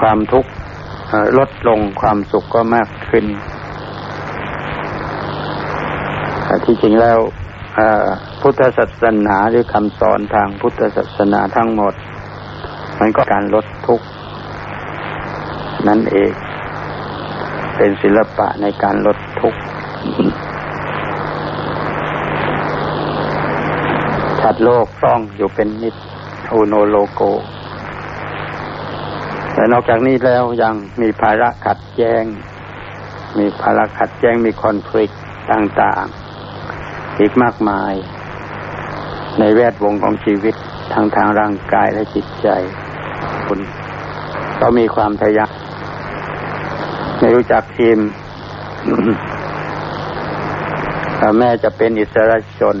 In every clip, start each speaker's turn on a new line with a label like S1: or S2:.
S1: ความทุกข์ลดลงความสุขก็มากขึ้นที่จริงแล้วพุทธศาสนาหรือคำสอนทางพุทธศาสนาทั้งหมด มันก็การลดทุกข์นั่นเอง เป็นศิลปะในการลดทุกข์ชัดโลกซ่องอยู่เป็นนิดโอโนโลโก แต่นอกจากนี้แล้วยังมีภาระขัดแย้ง มีภาระขัดแย้งมีคอนฟ lict ต่างๆ อีกมากมาย ในแวดวงของชีวิตทางทางร่างกายและจิตใจคุณก็มีความทะยานไม่รู้จักทีมแม่จะเป็นอิสระชน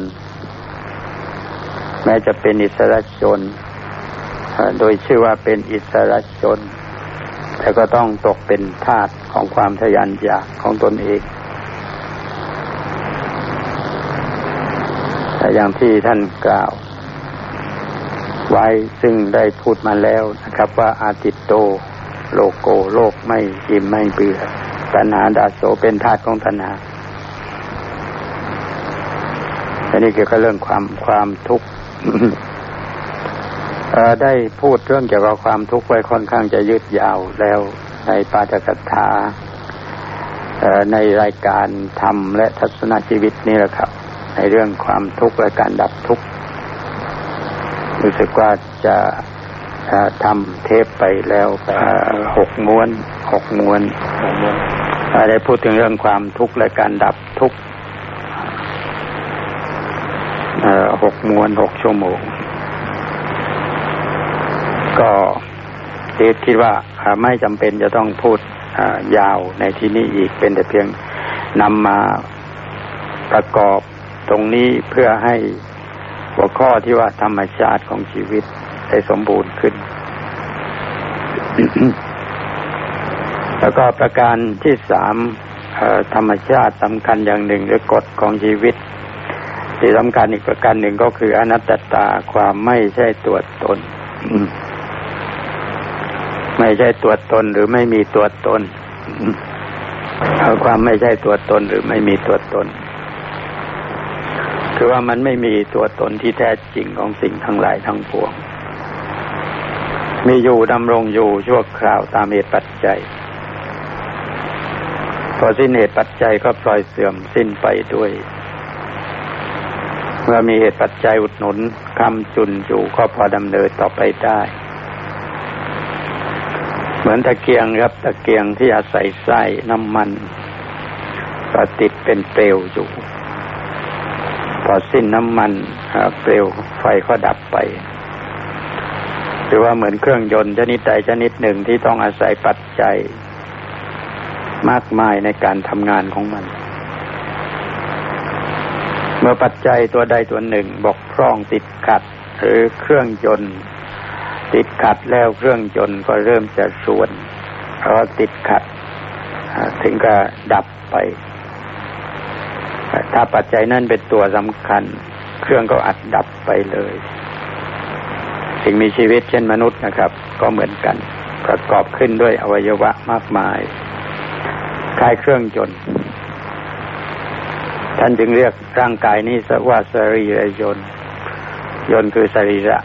S1: แม้จะเป็นอิสระชน โดยชื่อว่าเป็นอิสระชน แต่ก็ต้องตกเป็นทาสของความทยานอยากของตนเองแต่อย่างที่ท่านกล่าว ไว้ซึ่งได้พูดมาแล้วนะครับ ว่าอาติโต โลโกโลกไม่อิ่มไม่เบื่อตัณหาดาโสเป็นธาตุของตัณหาอันนี้เกี่ยวกับเรื่องความความทุกข์ ได้พูดเรื่องเกี่ยวกับความทุกข์ไว้ค่อนข้างจะยืดยาวแล้วในปาฐกถาในรายการธรรมและทัศนชีวิตนี่แหละครับ ในเรื่องความทุกข์และการดับทุกข์รู้สึกว่าจะทำเทปไปแล้วหกม้วนหกม้วนได้พูดถึงเรื่องความทุกข์และการดับทุกข์หกม้วนหกชั่วโมง ก็คิดว่าไม่จำเป็นจะต้องพูดยาวในที่นี้อีกเป็นแต่เพียงนำมาประกอบตรงนี้เพื่อให้หัวข้อที่ว่าธรรมชาติของชีวิตได้สมบูรณ์ขึ้น แล้วก็ประการที่สามธรรมชาติสำคัญอย่างหนึ่งหรือกฎของชีวิต ที่สำคัญอีกประการหนึ่งก็คืออนัตตาความไม่ใช่ตัวตน ไม่ใช่ตัวตนหรือไม่มีตัวตนเอาความไม่ใช่ตัวตนหรือไม่มีตัวตน คือว่ามันไม่มีตัวตนที่แท้จริงของสิ่งทั้งหลายทั้งปวง มีอยู่ดำรงอยู่ชั่วคราวตามเหตุปัจจัย พอสิ้นเหตุปัจจัยก็ปล่อยเสื่อมสิ้นไปด้วย เมื่อมีเหตุปัจจัยอุดหนุนคำจุนอยู่ก็พอดำเนินต่อไปได้ เหมือนตะเกียงครับ ตะเกียงที่อาศัยไส้น้ำมันก็ติดเป็นเปลวอยู่ พอสิ้นน้ำมันเปลวไฟก็ดับไป หรือว่าเหมือนเครื่องยนต์ชนิดใดชนิดหนึ่งที่ต้องอาศัยปัจจัยมากมายในการทำงานของมัน เมื่อปัจจัยตัวใดตัวหนึ่งบกพร่องติดขัด หรือเครื่องยนต์ ติดขัดแล้วเครื่องจนก็เริ่มจะส่วนเพราะติดขัด ถึงก็ดับไป ถ้าปัจจัยนั้นเป็นตัวสำคัญ เครื่องก็อัดดับไปเลย สิ่งมีชีวิตเช่นมนุษย์นะครับ ก็เหมือนกัน ประกอบขึ้นด้วยอวัยวะมากมายคล้ายเครื่องจนท่านจึงเรียกร่างกายนี้ว่าสรีระยนต์ยนต์คือสรีระ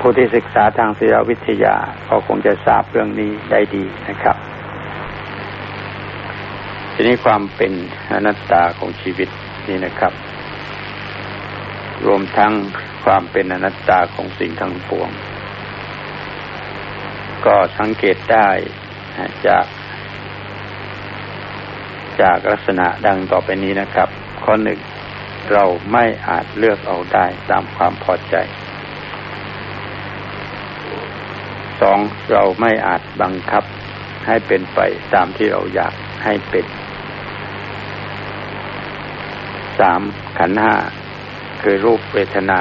S1: ผู้ที่ศึกษาทางศิลวิทยาก็คงจะทราบเรื่องนี้ได้ดีนะครับ ทีนี้ความเป็นอนัตตาของชีวิตนี่นะครับ รวมทั้งความเป็นอนัตตาของสิ่งทั้งปวง ก็สังเกตได้จากจากลักษณะดังต่อไปนี้นะครับ ข้อหนึ่งเราไม่อาจเลือกเอาได้ตามความพอใจ สองเราไม่อาจบังคับให้เป็นไปตามที่เราอยากให้เป็นสามขันห้าคือรูปเวทนา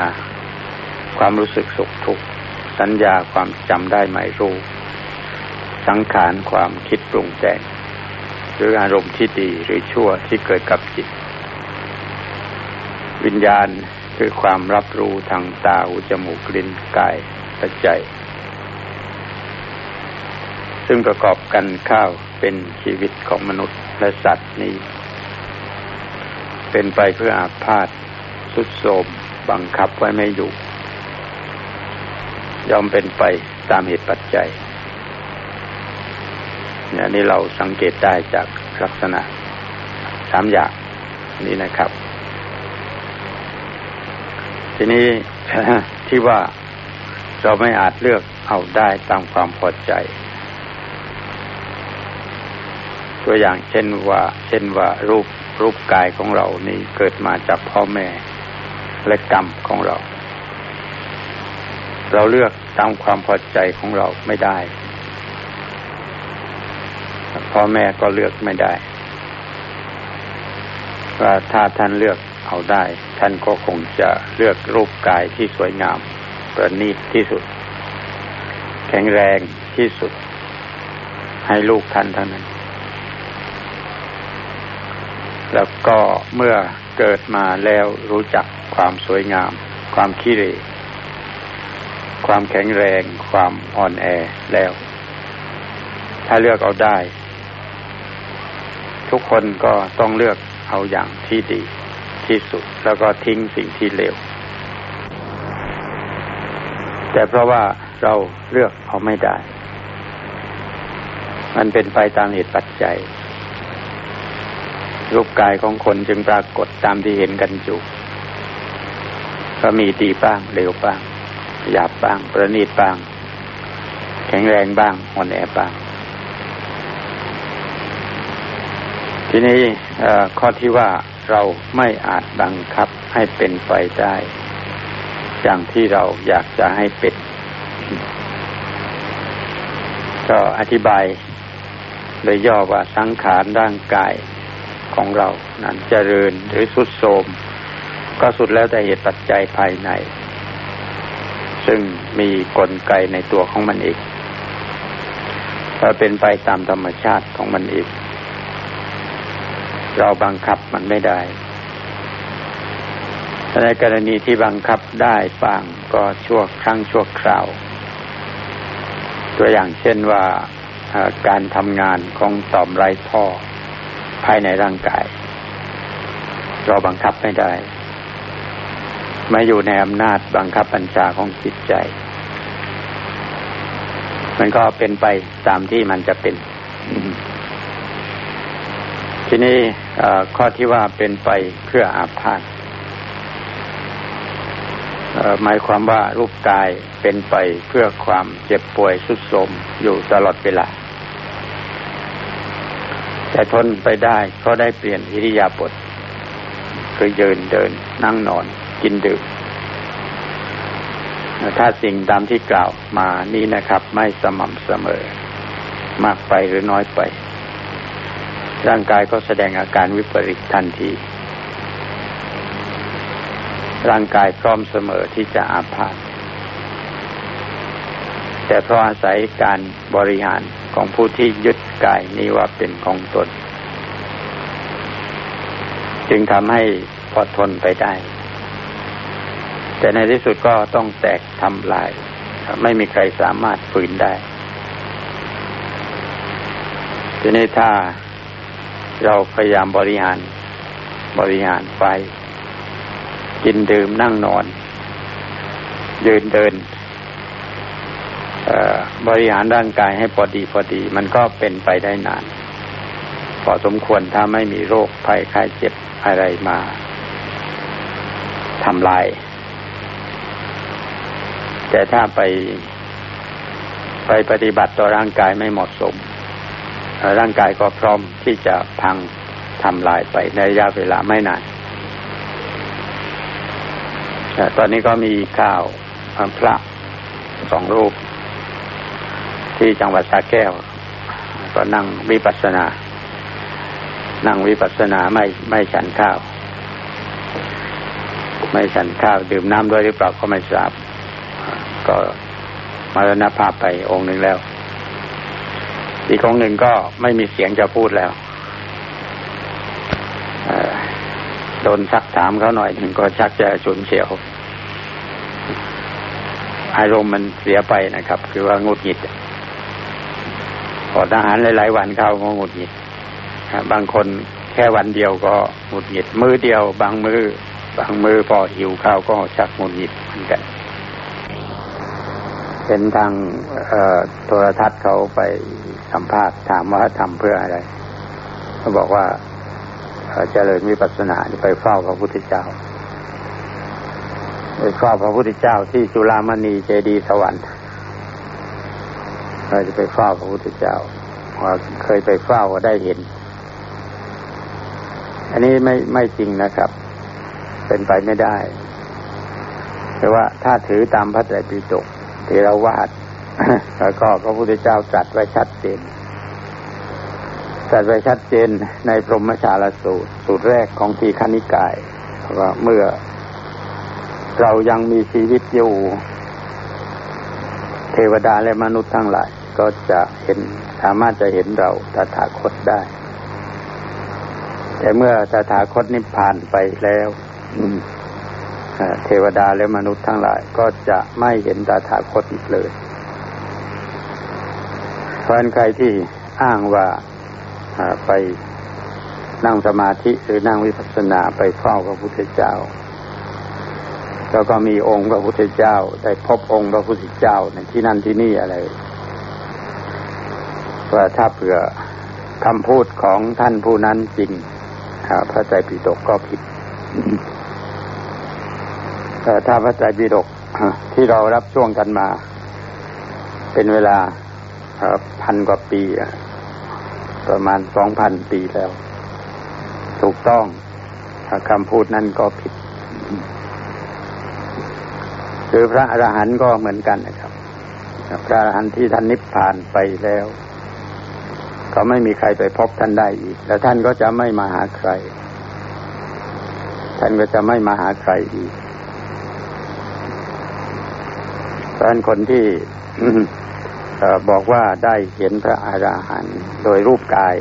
S1: ความรู้สึกสุขทุกข์สัญญาความจำได้หมายรู้ สังขารความคิดปรุงแต่งหรืออารมณ์ที่ดีหรือชั่วที่เกิดกับจิต วิญญาณคือความรับรู้ทางตาหูจมูกลิ้นกายและใจ ซึ่งประกอบกันข้าวเป็นชีวิตของมนุษย์และสัตว์นี้ เป็นไปเพื่ออาพาธสุดโทมบังคับไว้ไม่อยู่ ยอมเป็นไปตามเหตุปัจจัยเนี่ยนี่เราสังเกตได้จากลักษณะสามอย่างนี้นะครับ ทีนี้ที่ว่าเราไม่อาจเลือกเอาได้ตามความพอใจ ตัวอย่างเช่นว่า เช่นว่ารูปรูปกายของเรานี้เกิดมาจากพ่อแม่ และกรรมของเรา เราเลือกตามความพอใจของเราไม่ได้พ่อแม่ก็เลือกไม่ได้ว่าถ้าท่านเลือกเอาได้ ท่านก็คงจะเลือกรูปกายที่สวยงาม ประณีตที่สุด แข็งแรงที่สุด ให้ลูกท่านเท่านั้น แล้วก็เมื่อเกิดมาแล้วรู้จักความสวยงาม ความขี้เรความแข็งแรง ความอ่อนแอแล้ว ถ้าเลือกเอาได้ ทุกคนก็ต้องเลือกเอาอย่างที่ดีที่สุด แล้วก็ทิ้งสิ่งที่เลวแต่เพราะว่าเราเลือกเอาไม่ได้ มันเป็นไปตามเหตุปัจจัย รูปกายของคนจึงปรากฏตามที่เห็นกันอยู่ก็มีดีบ้างเร็วบ้างหยาบบ้าง ประณีตบ้าง แข็งแรงบ้างอ่อนแอบ้าง ทีนี้ข้อที่ว่าเราไม่อาจบังคับให้เป็นไปได้ อย่างที่เราอยากจะให้เป็น ก็อธิบายโดยย่อว่าสังขารร่างกาย ของเรานั้นเจริญหรือสุดโทมก็สุดแล้วแต่เหตุปัจจัยภายใน ซึ่งมีกลไกในตัวของมันเองก็เป็นไปตามธรรมชาติของมันเองเราบังคับมันไม่ได้ในกรณีที่บังคับได้บางก็ชั่วครั้งชั่วคราว ตัวอย่างเช่นว่าการทำงานของต่อมไรท่อ ภายในร่างกาย เราบังคับไม่ได้มาอยู่ในอำนาจบังคับบัญชาของจิตใจ มันก็เป็นไปตามที่มันจะเป็น ทีนี้ข้อที่ว่าเป็นไปเพื่ออาพาธหมายความว่ารูปกายเป็นไปเพื่อความเจ็บป่วยสุดโทมอยู่ตลอดเวลา แต่ทนไปได้ก็ได้เปลี่ยนอิริยาบถคือยืนเดิน นั่งนอน กินดื่มถ้าสิ่งตามที่กล่าวมานี้นะครับ ไม่สม่ำเสมอ มากไปหรือน้อยไป ร่างกายก็แสดงอาการวิปริตทันที ร่างกายพร้อมเสมอที่จะอาพาธแต่เพราะอาศัยการบริหาร ของผู้ที่ยึดกายนี้ว่าเป็นของตน จึงทำให้พอทนไปได้ แต่ในที่สุดก็ต้องแตกทำลาย ไม่มีใครสามารถฝืนได้ทีนี้ถ้าเราพยายามบริหาร บริหารไฟกินดื่มนั่งนอน ยืนเดิน บริหารร่างกายให้พอดีพอดี มันก็เป็นไปได้นาน พอสมควรถ้าไม่มีโรคภัยไข้เจ็บอะไรมาทำลาย แต่ถ้าไป ไปปฏิบัติต่อร่างกายไม่เหมาะสม ร่างกายก็พร้อมที่จะพังทำลายไปในระยะเวลาไม่นานตอนนี้ก็มีข่าวพระสองรูป ที่จังหวัดสาแก้ว ก็นั่งวิปัสสนา นั่งวิปัสสนาไม่ไม่ฉันข้าว ไม่ฉันข้าว ดื่มน้ำด้วยหรือเปล่าก็ไม่ทราบ ก็มรณภาพไปองค์หนึ่งแล้ว อีกองหนึ่งก็ไม่มีเสียงจะพูดแล้วโดนซักถามเขาหน่อยหนึ่งก็ชักจะฉุนเฉียว อารมณ์มันเสียไปนะครับ คือว่างุดหงิด อดอาหารหลาย ๆ วันเข้าก็หงุดหงิดบางคนแค่วันเดียวก็หงุดหงิดมือเดียว บางมือบางมือพอหิวข้าวก็ชักหงุดหงิดเหมือนกันเห็นทางโทรทัศน์เขาไปสัมภาษณ์ถามว่าทำเพื่ออะไรเขาบอกว่าเจริญวิปัสสนาไปเฝ้าพระพุทธเจ้าไปเฝ้าพระพุทธเจ้าที่จุฬามณีเจดีสวรรค์ เราจะไปเฝ้าพระพุทธเจ้าว่าเคยไปเฝ้าก็ได้เห็น อันนี้ไม่ไม่จริงนะครับ เป็นไปไม่ได้ แต่ว่าถ้าถือตามพระไตรปิฎกที่เราวาดแล้วก็พระพุทธเจ้าตรัสไว้ชัดเจนตรัสไว้ชัดเจนในพรหมชาลสูตร สูตรแรกของทีคณิกายว่าเมื่อเรายังมีชีวิตอยู่ เทวดาและมนุษย์ทั้งหลาย ก็จะเห็นสามารถจะเห็นเราตถาคตได้ แต่เมื่อตถาคตนิพพานไปแล้วเทวดาและมนุษย์ทั้งหลาย ก็จะไม่เห็นตถาคตอีกเลยเพราะใครที่อ้างว่าไปนั่งสมาธิหรือนั่งวิปัสสนาไปเฝ้าพระพุทธเจ้า แล้วก็มีองค์พระพุทธเจ้า ได้พบองค์พระพุทธเจ้าในที่นั่นที่นี่อะไร ว่าถ้าเผื่อคำพูดของท่านผู้นั้นจริงพระใจปิฎกก็ผิดแต่ถ้าพระใจปิฎกที่เรารับช่วงกันมา เป็นเวลาพันกว่าปีประมาณสองพันปีแล้ว ถูกต้องคำพูดนั้นก็ผิดคือพระอรหันต์ก็เหมือนกันนะครับ พระอรหันต์ที่ท่านนิพพานไปแล้ว ก็ไม่มีใครไปพบท่านได้อีก แล้วท่านก็จะไม่มาหาใคร ท่านก็จะไม่มาหาใครอีกเพราะนั้นคนที่บอกว่าได้เห็นพระอาราหันต์โดยรูปกาย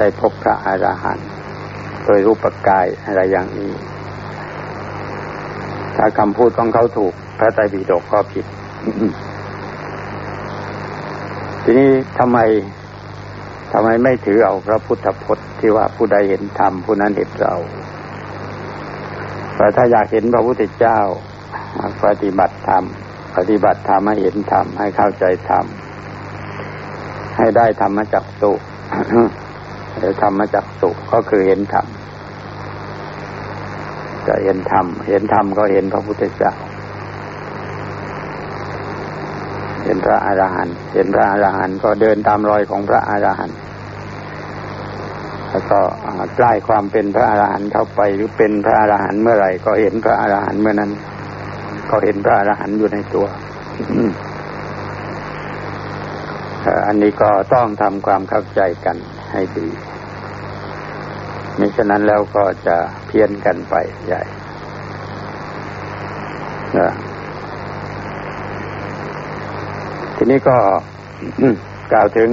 S1: ได้พบพระอาราหันต์โดยรูปกายอะไรอย่างนี้ถ้าคำพูดของเขาถูก พระไตรปิฎกก็ผิด ทีนี้ทำไม ทำไมไม่ถือเอาพระพุทธพจน์ที่ว่าผู้ใดเห็นธรรมผู้นั้นเห็นเราแต่ถ้าอยากเห็นพระพุทธเจ้าปฏิบัติธรรม ปฏิบัติธรรมให้เห็นธรรมให้เข้าใจธรรมให้ได้ธรรมจักสุหรือธรรมจักสุก็คือเห็นธรรมจะเห็นธรรม เห็นธรรมก็เห็นพระพุทธเจ้า เห็นพระอาหารหันต์เห็นพระอาหารหันต์ก็เดินตามรอยของพระอาหารหันต์แล้วก็ใกล้ความเป็นพระอาหารหันต์เข้าไปหรือเป็นพระอาหารหันต์เมื่อไหร่ก็เห็นพระอาหารหันต์เมื่อนั้น ก็เห็นพระอาหารหันต์อยู่ในตัวอันนี้ก็ต้องทำความเข้าใจกันให้ดีมิฉะนั้นแล้วก็จะเพี้ยนกันไปใหญ่นะ ทีนี้ก็กล่าวถึง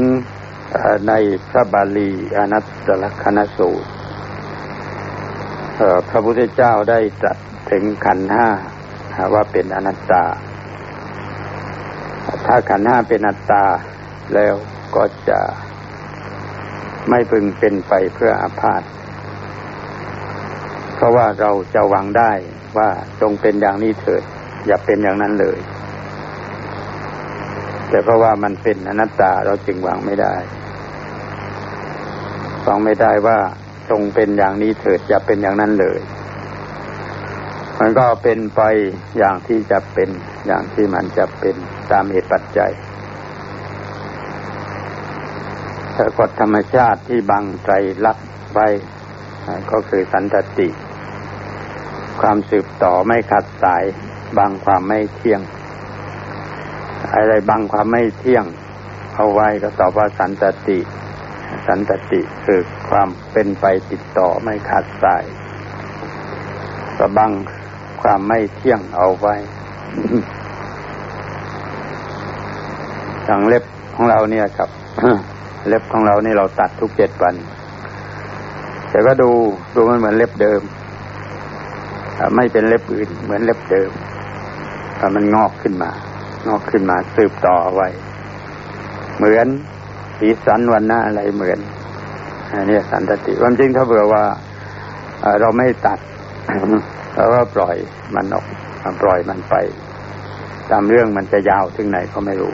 S1: ในพระบาลีอนัตตลกนสูตรพระพุทธเจ้าได้ตรัสถึงขันห้าว่าเป็นอนัตตา ถ้าขันห้าเป็นอนัตตาแล้วก็จะไม่พึงเป็นไปเพื่ออาพาธเพราะว่าเราจะหวังได้ว่าจงเป็นอย่างนี้เถิด อย่าเป็นอย่างนั้นเลย แต่เพราะว่ามันเป็นอนัตตาเราจึงหวังไม่ได้หวังไม่ได้ว่าจงเป็นอย่างนี้เถิดอย่าเป็นอย่างนั้นเลย มันก็เป็นไปอย่างที่จะเป็นอย่างที่มันจะเป็นตามเหตุปัจจัยกฎธรรมชาติที่บังใจลักไว้ก็คือสันตติ ความสืบต่อไม่ขัดสายบังความไม่เที่ยง อะไรบังความไม่เที่ยง เอาไว้ก็ตอบว่าสันตติ สันตติคือความเป็นไปติดต่อไม่ขาดสายก็บังความไม่เที่ยงเอาไว้อย่างเล็บของเราเนี่ยครับเล็บของเรานี่เราตัดทุกเจ็ดวัน แต่ก็ดูดูมันเหมือนเล็บเดิมไม่เป็นเล็บอื่นเหมือนเล็บเดิมแต่มันงอกขึ้นมา งอกขึ้นมาสืบต่อไว้ เหมือนสีสันวันหน้าอะไรเหมือนอันนี้สันตติความจริงถ้าเผื่อว่าเราไม่ตัดแล้วก็ปล่อยมันออกปล่อยมันไป ตามเรื่องมันจะยาวถึงไหนก็ไม่รู้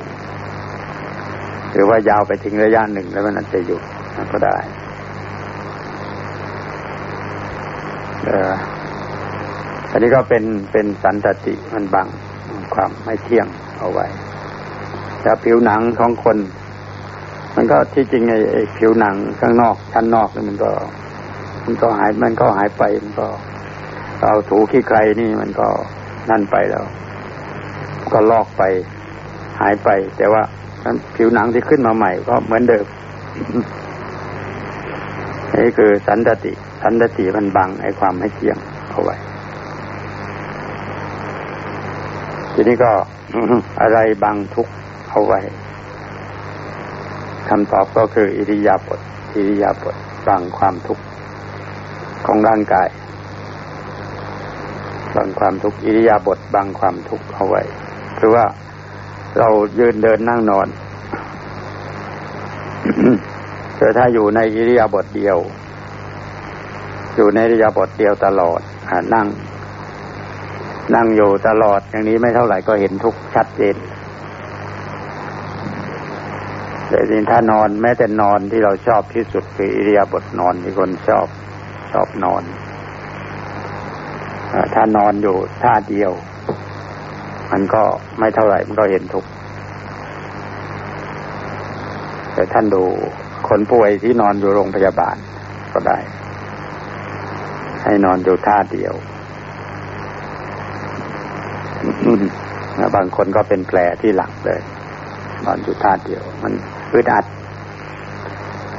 S1: หรือว่ายาวไปถึงระยะหนึ่งแล้วมันจะหยุดก็ได้อออันนี้ก็เป็นเป็นสันตติมันบังความไม่เที่ยง เอาไว้แต่ผิวหนังของคน มันก็ที่จริงไอ้ผิวหนังข้างนอกชั้นนอกนี่มันก็ มันก็หายมันก็หายไปมันก็เอาถูขี้ไกลนี่มันก็นั่นไปแล้ว ก็ลอกไปหายไป แต่ว่าผิวหนังที่ขึ้นมาใหม่ก็เหมือนเดิมนี่คือสันตติ สันตติมันบังไอ้ความไม่เที่ยงเอาไว้ ทีนี้ก็ อะไรบังทุกเอาไว้คำตอบก็คืออิริยาบถอิริยาบถบังความทุกข์ของร่างกายบังความทุกข์อิริยาบถบังความทุกข์เอาไว้คือว่าเรายืนเดินนั่งนอนแต่ถ้าอยู่ในอิริยาบถเดียว อยู่ในอิริยาบถเดียวตลอดนั่ง นั่งอยู่ตลอดอย่างนี้ไม่เท่าไหร่ก็เห็นทุกชัดเจนแต่จริงถ้านอนแม้แต่นอนที่เราชอบที่สุดคืออิริยาบถนอนที่คนชอบชอบนอนถ้านอนอยู่ท่าเดียว มันก็ไม่เท่าไหร่มันก็เห็นทุกแต่ท่านดูคนป่วยที่นอนอยู่โรงพยาบาลก็ได้ ให้นอนอยู่ท่าเดียว บางคนก็เป็นแผลที่หลังเลยนอนอยู่ท่าเดียว มันอึดอัด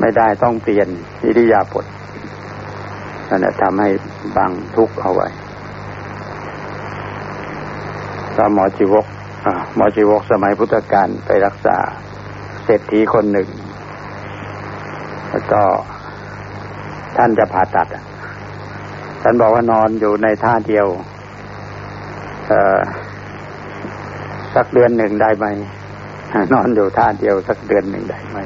S1: ไม่ได้ต้องเปลี่ยนอิริยาบถนั่นแหละทำให้บังทุกข์เอาไว้ตามหมอชีวกหมอชีวกสมัยพุทธกาลไปรักษาเศรษฐีคนหนึ่ง แล้วก็ท่านจะผ่าตัดท่านบอกว่านอนอยู่ในท่าเดียว เออ สักเดือนหนึ่งได้ไหมนอนอยู่ท่าเดียวสักเดือนหนึ่งได้ไหม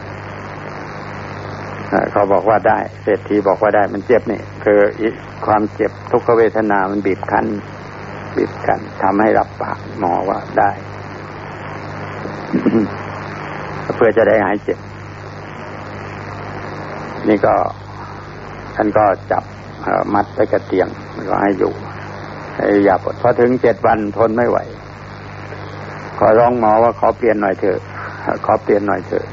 S1: เขาบอกว่าได้ เศรษฐีบอกว่าได้มันเจ็บนี่คือความเจ็บทุกขเวทนามันบีบคั้น บีบกันทำให้รับปากหมอว่าได้ เพื่อจะได้หายเจ็บ นี่ก็ท่านก็จับมัดไปกระเตียงก็ให้อยู่ให้ยาปวดพอถึงเจ็ดวันทนไม่ไหว ขอร้องหมอว่าขอเปลี่ยนหน่อยเถอะ ขอเปลี่ยนหน่อยเถอะ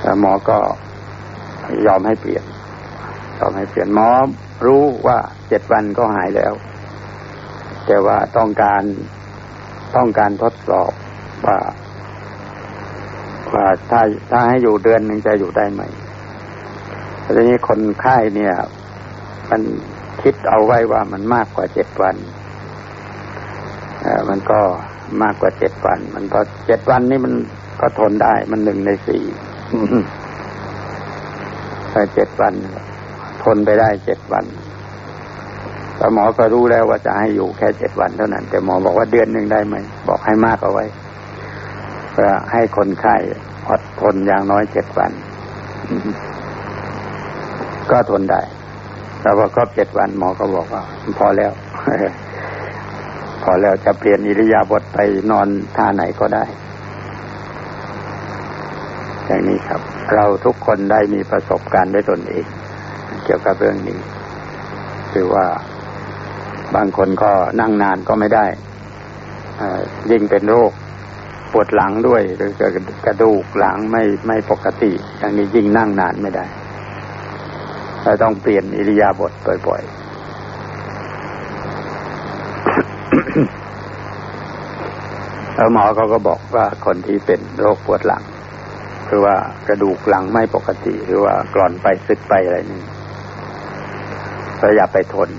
S1: แต่หมอก็ยอมให้เปลี่ยน ยอมให้เปลี่ยนหมอรู้ว่าเจ็ดวันก็หายแล้ว แต่ว่าต้องการต้องการทดสอบว่าว่าถ้าถ้าให้อยู่เดือนหนึ่งจะอยู่ได้ไหมทีนี้คนไข้เนี่ย มันคิดเอาไว้ว่ามันมากกว่าเจ็ดวัน มันก็มากกว่าเจ็ดวัน มันพอเจ็ดวันนี่มันก็ทนได้ มันหนึ่งในสี่แต่เจ็ดวัน ทนไปได้เจ็ดวันแต่หมอก็รู้แล้วว่าจะให้อยู่แค่เจ็ดวันเท่านั้น แต่หมอบอกว่าเดือนหนึ่งได้ไหม บอกให้มากเอาไว้เพื่อให้คนไข้อดทนอย่างน้อยเจ็ดวัน ก็ทนได้ แต่ว่าครบเจ็ดวันหมอก็บอกว่า พอแล้ว พอแล้วจะเปลี่ยนอิริยาบถไปนอนท่าไหนก็ได้ อย่างนี้ครับ เราทุกคนได้มีประสบการณ์ด้วยตนเอง เกี่ยวกับเรื่องนี้ คือว่าบางคนก็นั่งนานก็ไม่ได้ยิ่งเป็นโรคปวดหลังด้วย หรือกระดูกหลังไม่ไม่ปกติ อย่างนี้ยิ่งนั่งนานไม่ได้เราต้องเปลี่ยนอิริยาบถบ่อย ๆ แล้วหมอเขาก็บอกว่าคนที่เป็นโรคปวดหลัง คือว่ากระดูกหลังไม่ปกติ หรือว่ากร่อนไปสึกไปอะไรนี่ก็อย่าไปทน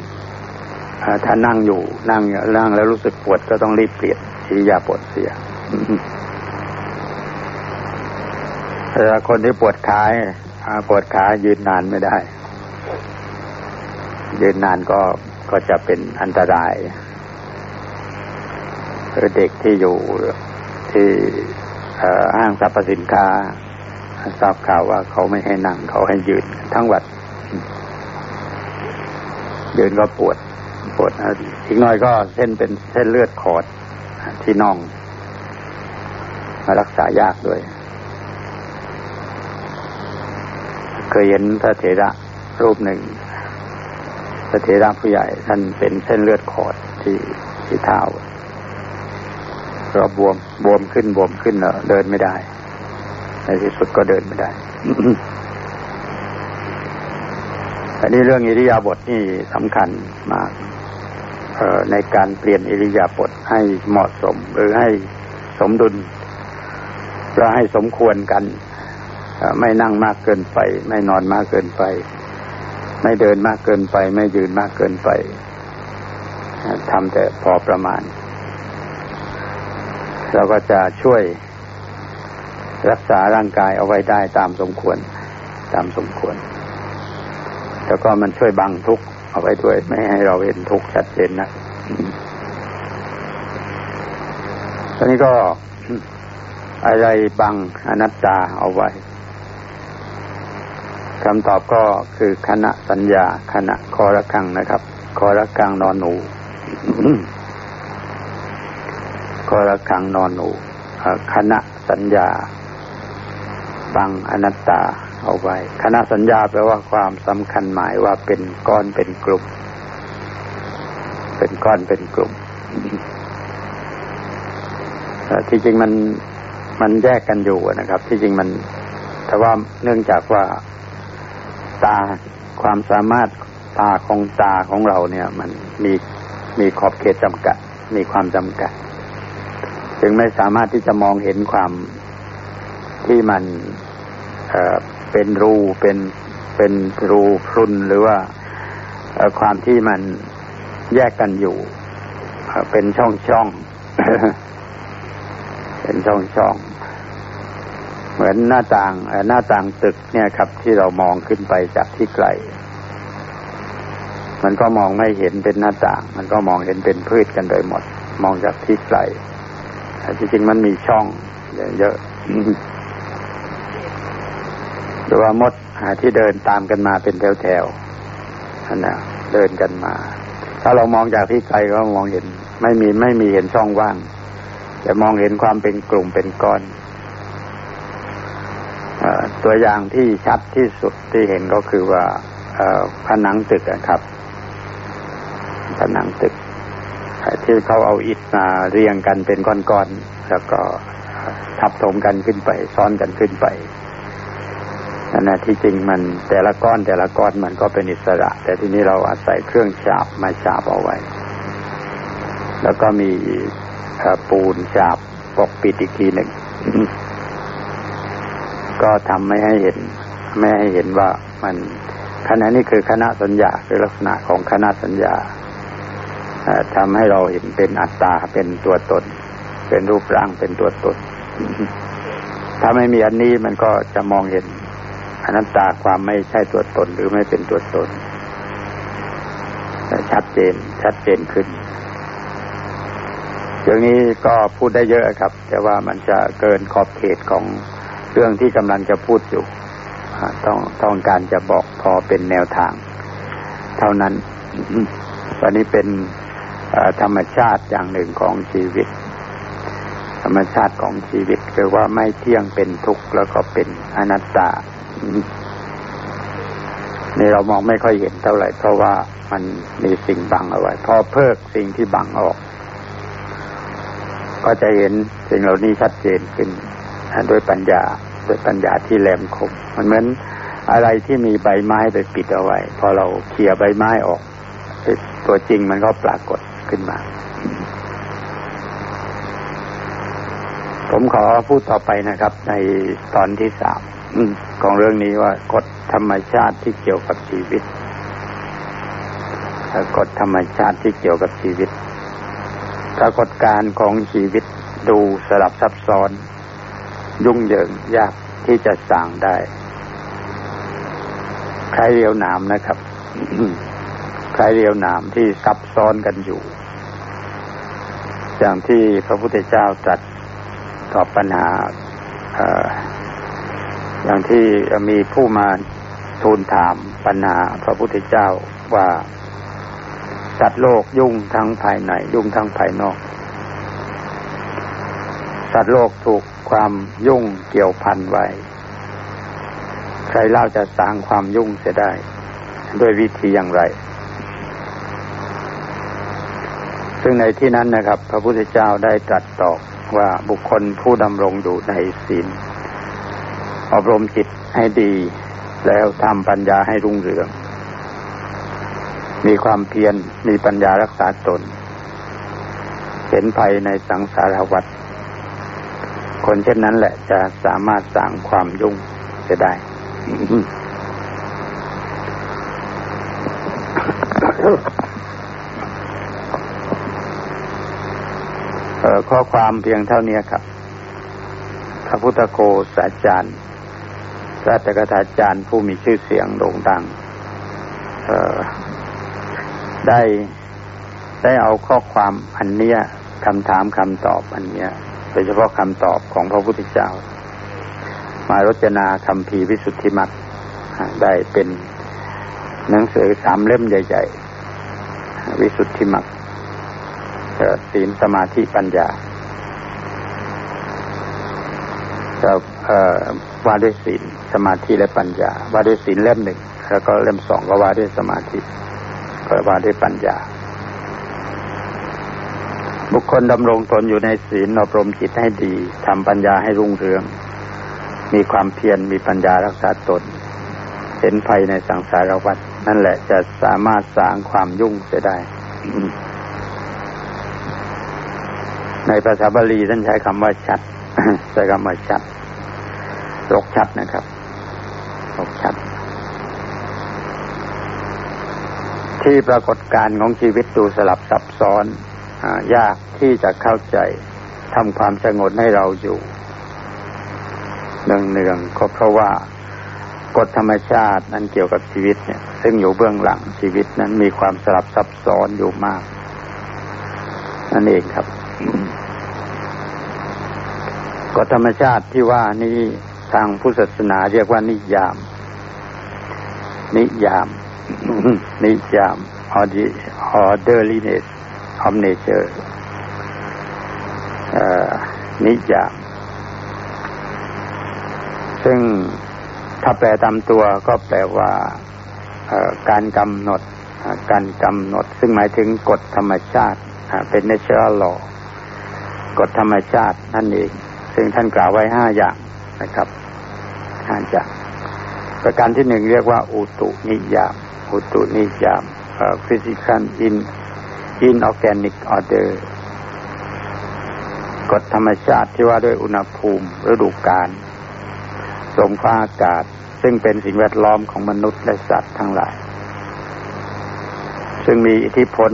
S1: ถ้านั่งอยู่นั่งนั่งแล้วรู้สึกปวดก็ต้องรีบเปลี่ยนอิริยาบถเสียแต่คนที่ปวดขาปวดขายืนนานไม่ได้ ยืนนานก็ก็จะเป็นอันตราย เด็กที่อยู่ที่ห้างสรรพสินค้าทราบข่าวว่าเขาไม่ให้นั่งเขาให้ยืนทั้งวันยืนก็ปวดปวดอีกหน่อยก็เส้นเป็นเส้นเลือดขอดที่น่องรักษายากด้วย เคยเห็นพระเถระรูปหนึ่งพระเถระผู้ใหญ่ท่านเป็นเส้นเลือดขอดที่ที่เท้า ก็บวมบวมขึ้นบวมขึ้นเดินไม่ได้ ในที่สุดก็เดินไม่ได้อันนี้เรื่องอิริยาบถนี่สำคัญมากในการเปลี่ยนอิริยาบถให้เหมาะสมหรือให้สมดุลและให้สมควรกันไม่นั่งมากเกินไป ไม่นอนมากเกินไป ไม่เดินมากเกินไป ไม่ยืนมากเกินไปทำแต่พอประมาณ เราก็จะช่วยรักษาร่างกายเอาไว้ได้ตามสมควร ตามสมควร แล้วก็มันช่วยบังทุกข์เอาไว้ด้วย ไม่ให้เราเห็นทุกข์ชัดเจนนะตอนนี้ก็อะไรบังอนัตตาเอาไว้คำตอบก็คือคณะสัญญาคณะคอระคังนะครับ คอระคังนอนหนู ระคังนอนหนูคณะสัญญาบังอนัตตาเอาไว้ คณะสัญญาแปลว่าความสำคัญหมายว่าเป็นก้อนเป็นกลุ่ม เป็นก้อนเป็นกลุ่มที่จริงมันมันแยกกันอยู่นะครับ ที่จริงมัน แต่ว่าเนื่องจากว่าตาความสามารถตาของตาของเราเนี่ย มันมีมีขอบเขตจำกัด มีความจำกัด จึงไม่สามารถที่จะมองเห็นความที่มันเเป็นรูเป็นเป็นรูพรุนหรือว่าความที่มันแยกกันอยู่ เป็นช่องช่องเป็นช่องช่องเหมือนหน้าต่างหน้าต่างตึกเนี่ยครับ ที่เรามองขึ้นไปจากที่ไกล มันก็มองไม่เห็นเป็นหน้าต่าง มันก็มองเห็นเป็นพืชกันโดยหมด มองจากที่ไกล แต่จริงๆมันมีช่องเยอะหรือว่ามดที่เดินตามกันมาเป็นแถวๆนั่นนะเดินกันมา ถ้าเรามองจากที่ไกลก็มองเห็น ไม่มีไม่มีเห็นช่องว่าง แต่มองเห็นความเป็นกลุ่มเป็นก้อนตัวอย่างที่ชัดที่สุดที่เห็นก็คือว่าผนังตึกนะครับผนังตึก ที่เขาเอาอิฐมาเรียงกันเป็นก้อนๆแล้วก็ทับถมกันขึ้นไป ซ้อนกันขึ้นไปนั่นนะที่จริงมันแต่ละก้อนแต่ละก้อนมันก็เป็นอิสระ แต่ที่นี้เราอาศัยเครื่องฉาบมาฉาบเอาไว้ แล้วก็มีปูนฉาบปกปิดอีกทีหนึ่งก็ทำไม่ให้เห็น ไม่ให้เห็นว่ามันขณะนี้คือคณะสัญญาคือลักษณะของคณะสัญญา ทำให้เราเห็นเป็นอัตตาเป็นตัวตน เป็นรูปร่างเป็นตัวตน ถ้าไม่มีอันนี้มันก็จะมองเห็นอนัตตาความไม่ใช่ตัวตนหรือไม่เป็นตัวตนชัดเจนชัดเจนขึ้นเรื่องนี้ก็พูดได้เยอะครับ แต่ว่ามันจะเกินขอบเขตของเรื่องที่กำลังจะพูดอยู่ต้องต้องการจะบอกพอเป็นแนวทาง เท่านั้น วันนี้เป็น ธรรมชาติอย่างหนึ่งของชีวิต ธรรมชาติของชีวิตคือว่าไม่เที่ยงเป็นทุกข์แล้วก็เป็นอนัตตานี่เรามองไม่ค่อยเห็นเท่าไหร่ เพราะว่ามันมีสิ่งบังเอาไว้ พอเพิกสิ่งที่บังออก ก็จะเห็นสิ่งเหล่านี้ชัดเจนขึ้นด้วยปัญญาด้วยปัญญาที่แหลมคม มันเหมือนอะไรที่มีใบไม้ไปปิดเอาไว้ พอเราเขี่ยใบไม้ออกตัวจริงมันก็ปรากฏ ขึ้นมา ผมขอพูดต่อไปนะครับ ในตอนที่สามของเรื่องนี้ว่ากฎธรรมชาติที่เกี่ยวกับชีวิตกฎธรรมชาติที่เกี่ยวกับชีวิต ปรากฏการของชีวิตดูสลับซับซ้อน ยุ่งเหยิงยากที่จะสั่งได้ใครเรียวหนามนะครับใครเรียวหนามที่ซับซ้อนกันอยู่ อย่างที่พระพุทธเจ้าตรัสตอบปัญหาอย่างที่มีผู้มาทูลถามปัญหาพระพุทธเจ้าว่าสัตว์โลกยุ่งทั้งภายใน ยุ่งทั้งภายนอก สัตว์โลกถูกความยุ่งเกี่ยวพันไว้ ใครเล่าจะสร้างความยุ่งเสียได้ ด้วยวิธีอย่างไร ซึ่งในที่นั้นนะครับ พระพุทธเจ้าได้ตรัสตอบว่าบุคคลผู้ดำรงอยู่ในศีลอบรมจิตให้ดี แล้วทำปัญญาให้รุ่งเรือง มีความเพียรมีปัญญารักษาตน เห็นภัยในสังสารวัฏคนเช่นนั้นแหละจะสามารถสร้างความยุ่งจะได้ ข้อความเพียงเท่านี้ครับ พระพุทธโคสาจารย์ราชกถาจารย์ผู้มีชื่อเสียงโด่งดังได้ได้เอาข้อความอันเนี้ยคำถามคำตอบอันเนี้ยโดยเฉพาะคำตอบของพระพุทธเจ้า มารจนาคำพีวิสุทธิมัตได้เป็นหนังสือสามเล่มใหญ่ ๆ วิสุทธิมัต ศีลสมาธิปัญญาจะว่าด้วยศีลสมาธิและปัญญา ว่าด้วยศีลเล่มหนึ่งแล้วก็เล่มสองก็ว่าด้วยสมาธิ ก็ว่าด้วยปัญญา บุคคลดำรงตนอยู่ในศีลอบรมจิตให้ดีทำปัญญาให้รุ่งเรือง มีความเพียรมีปัญญารักษาตน เห็นภัยในสังสารวัฏนั่นแหละจะสามารถสางความยุ่งเสียได้ ในภาษาบาลีท่านใช้คำว่าชัดใช้คำว่าชัดรกชัดนะครับรกชัด ที่ปรากฏการของชีวิตดูสลับซับซ้อนอยากที่จะเข้าใจทำความสงบให้เราอยู่เนืองๆก็เพราะว่ากฎธรรมชาตินั้นเกี่ยวกับชีวิตเนี่ย ซึ่งอยู่เบื้องหลังชีวิตนั้นมีความสลับซับซ้อนอยู่มาก นั่นเองครับ กฎธรรมชาติที่ว่านี้ทางพุทธศาสนาเรียกว่านิยาม นิยาม นิยาม orderliness of nature นิยาม ซึ่งถ้าแปลตามตัวก็แปลว่าการกำหนด การกำหนด ซึ่งหมายถึงกฎธรรมชาติเป็น natural law กฎธรรมชาตินั่นเอง ซึ่งท่านกล่าวไว้ห้าอย่างนะครับห้าอย่างประการที่หนึ่งเรียกว่า อุตุนิยาม อุตุนิยาม physical in inorganic order กฎธรรมชาติที่ว่าด้วยอุณหภูมิฤดูกาลลมฟ้าอากาศ ซึ่งเป็นสิ่งแวดล้อมของมนุษย์และสัตว์ทั้งหลาย ซึ่งมีอิทธิพล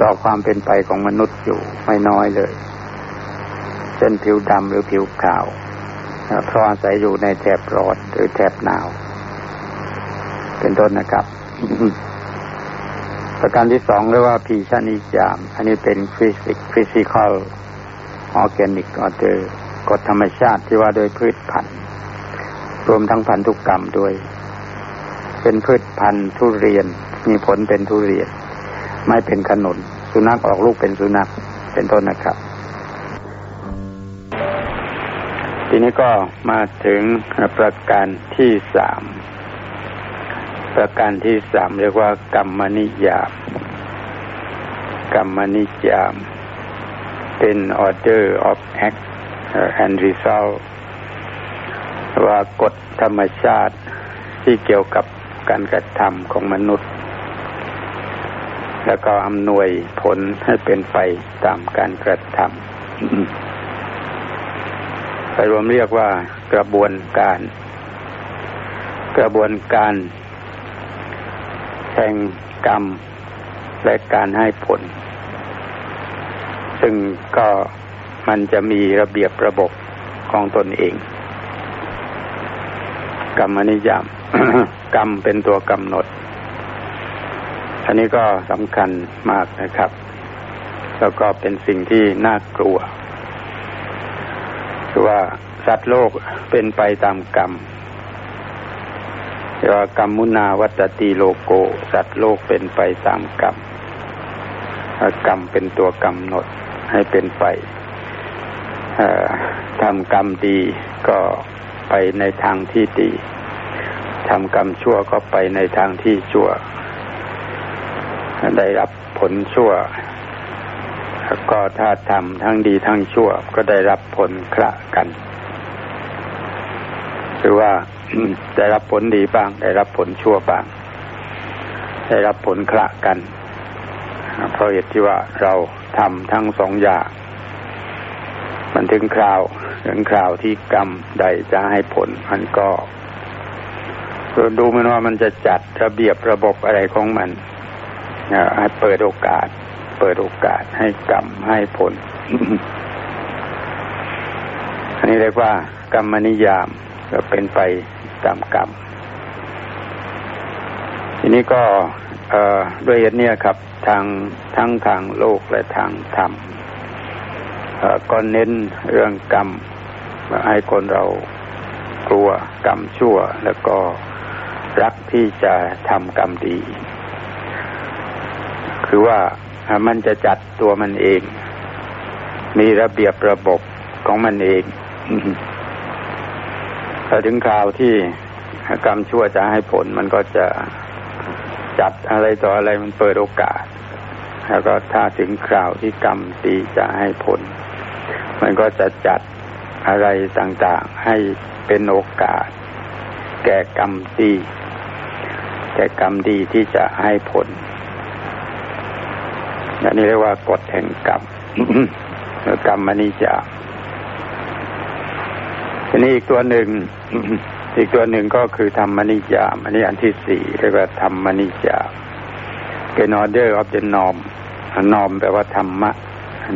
S1: ต่อความเป็นไปของมนุษย์อยู่ไม่น้อยเลย ช่นผิวดำหรือผิวขาวเพราะอาศัยอยู่ในแถบร้อนหรือแถบหนาว เป็นต้นนะครับ ประการที่สองเรียกว่าพีชนิยาม อันนี้เป็น physic physical organic order กฎธรรมชาติที่ว่าโดยพืชพันธุ์รวมทั้งพันธุกรรมด้วย เป็นพืชพันธุ์ทุเรียน มีผลเป็นทุเรียน ไม่เป็นขนุน สุนัขออกลูกเป็นสุนัข เป็นต้นนะครับ ทีนี้ก็มาถึงประการที่สาม ประการที่สามเรียกว่ากรรมนิยาม กรรมนิยาม เป็น order of act and result ว่ากฎธรรมชาติที่เกี่ยวกับการกระทำของมนุษย์ แล้วก็อำนวยผลให้เป็นไปตามการกระทำ ไปรวมเรียกว่ากระบวนการ กระบวนการแห่งกรรมและการให้ผล ซึ่งก็มันจะมีระเบียบระบบของตนเอง กรรมนิยามกรรมเป็นตัวกำหนด อันนี้ก็สำคัญมากนะครับ แล้วก็เป็นสิ่งที่น่ากลัว ว่าสัตว์โลกเป็นไปตามกรรมเรียกว่ากรรมมุนาวัตติโลโก สัตว์โลกเป็นไปตามกรรมกรรมเป็นตัวกำหนดให้เป็นไปทำกรรมดีก็ไปในทางที่ดีทำกรรมชั่วก็ไปในทางที่ชั่ว ได้รับผลชั่ว ก็ถ้าทำทั้งดีทั้งชั่วก็ได้รับผลคระกันคือว่าได้รับผลดีบ้าง ได้รับผลชั่วบ้าง ได้รับผลคระกันเพราะเหตุที่ว่าเราทำทั้งสองอย่างมันถึงคราวถึงคราวที่กรรมใดจะให้ผลมันก็ดูมันว่ามันจะจัดระเบียบระบบอะไรของมันให้เปิดโอกาส เปิดโอกาสให้กรรมให้ผล อันนี้เรียกว่ากรรมนิยามก็เป็นไปตามกรรม ทีนี้ก็ด้วยเหตุนี้ครับ ทางทั้งทางโลกและทางธรรมก็เน้นเรื่องกรรมให้คนเรากลัวกรรมชั่ว แล้วก็รักที่จะทำกรรมดี คือว่า มันจะจัดตัวมันเอง มีระเบียบระบบของมันเองพอถึงคราวที่กรรมชั่วจะให้ผลมันก็จะจัดอะไรต่ออะไรมันเปิดโอกาส แล้วก็ถ้าถึงคราวที่กรรมดีจะให้ผล มันก็จะจัดอะไรต่างๆ ให้เป็นโอกาส แก่กรรมดีแก่กรรมดีที่จะให้ผล อันนี้เรียกว่ากฎแห่งกรรมกรรมมนิจาทีนี้อีกตัวหนึ่งอีกตัวหนึ่งก็คือธรรมนิยาม อันนี้อันที่สี่เรียกว่าธรรมนิยามเป็น order of the norm norm แปลว่าธรรมะ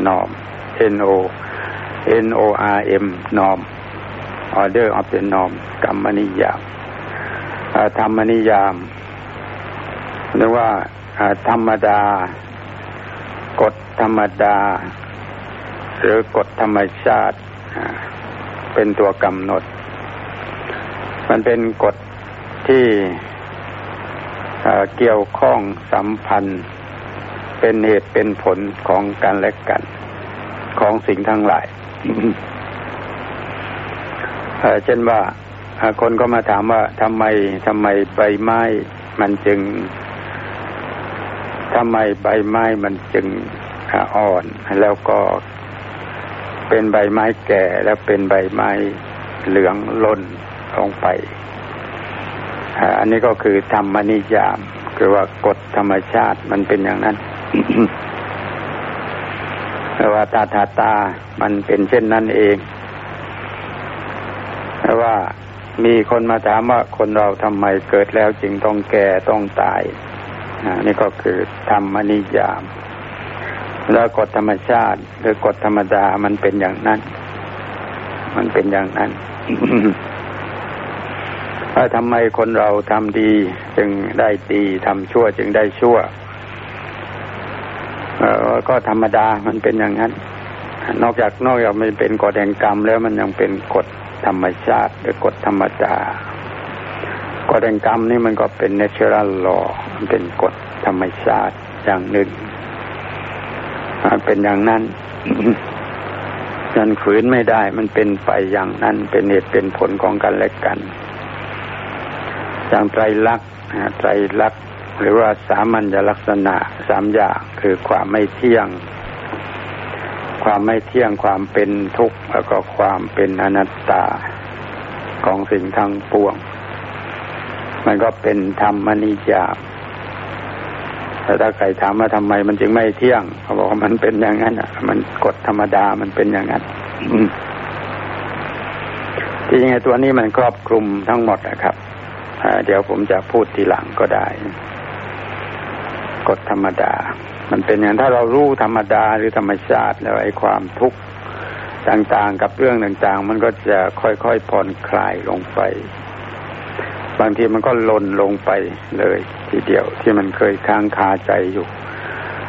S1: norm n o n o r m norm order of the norm กรรมนิยามธรรมนิยามเรียกว่าธรรมดา ธรรมดา หรือกฎธรรมชาติ เป็นตัวกำหนด มันเป็นกฎที่เกี่ยวข้องสัมพันธ์ เป็นเหตุเป็นผลของกันและกัน ของสิ่งทั้งหลายเช่นว่าคนก็มาถามว่าทำไมทำไมใบไม้มันจึงทำไมใบไม้มันจึง อ่อนแล้วก็เป็นใบไม้แก่แล้วเป็นใบไม้เหลืองล้นลงไป อันนี้ก็คือธรรมนิยาม คือว่ากฎธรรมชาติมันเป็นอย่างนั้นแต่ว่าตาตาตา มันเป็นเช่นนั้นเองแต่ว่ามีคนมาถามว่าคนเราทำไมเกิดแล้วจึงต้องแก่ต้องตายนี่ก็คือธรรมนิยาม แล้วกฎธรรมชาติ หรือกฎธรรมดามันเป็นอย่างนั้น มันเป็นอย่างนั้นว่าทำไมคนเราทำดีจึงได้ดีทำชั่วจึงได้ชั่วก็ธรรมดามันเป็นอย่างนั้น นอกจากนอกจากมันเป็นกฎแห่งกรรมแล้วมันยังเป็นกฎธรรมชาติหรือกฎธรรมดากฎแห่งกรรมนี่มันก็เป็น natural law มันเป็นกฎธรรมชาติอย่างหนึ่ง เป็นอย่างนั้นมันฝืนไม่ได้ มันเป็นไปอย่างนั้น เป็นเหตุเป็นผลของกันและกัน อย่างไตรลักษณ์ไตรลักษณ์หรือว่าสามัญลักษณะสามอย่างคือความไม่เที่ยง ความไม่เที่ยงความเป็นทุกข์แล้วก็ความเป็นอนัตตาของสิ่งทั้งปวง มันก็เป็นธรรมนิยาม แต่ถ้าใครถามว่าทำไมมันจึงไม่เที่ยงเขาบอกว่ามันเป็นอย่างนั้นอะ มันกฎธรรมดามันเป็นอย่างนั้นที่ยังไงตัวนี้มันครอบคลุมทั้งหมดนะครับเดี๋ยวผมจะพูดทีหลังก็ได้ กฎธรรมดา มันเป็นอย่างถ้าเรารู้ธรรมดาหรือธรรมชาติแล้วไอ้ความทุกข์ต่างๆ กับเรื่องต่างๆ มันก็จะค่อยๆผ่อนคลายลงไป บางทีมันก็ลนลงไปเลย ทีเดียวที่มันเคยค้างคาใจอยู่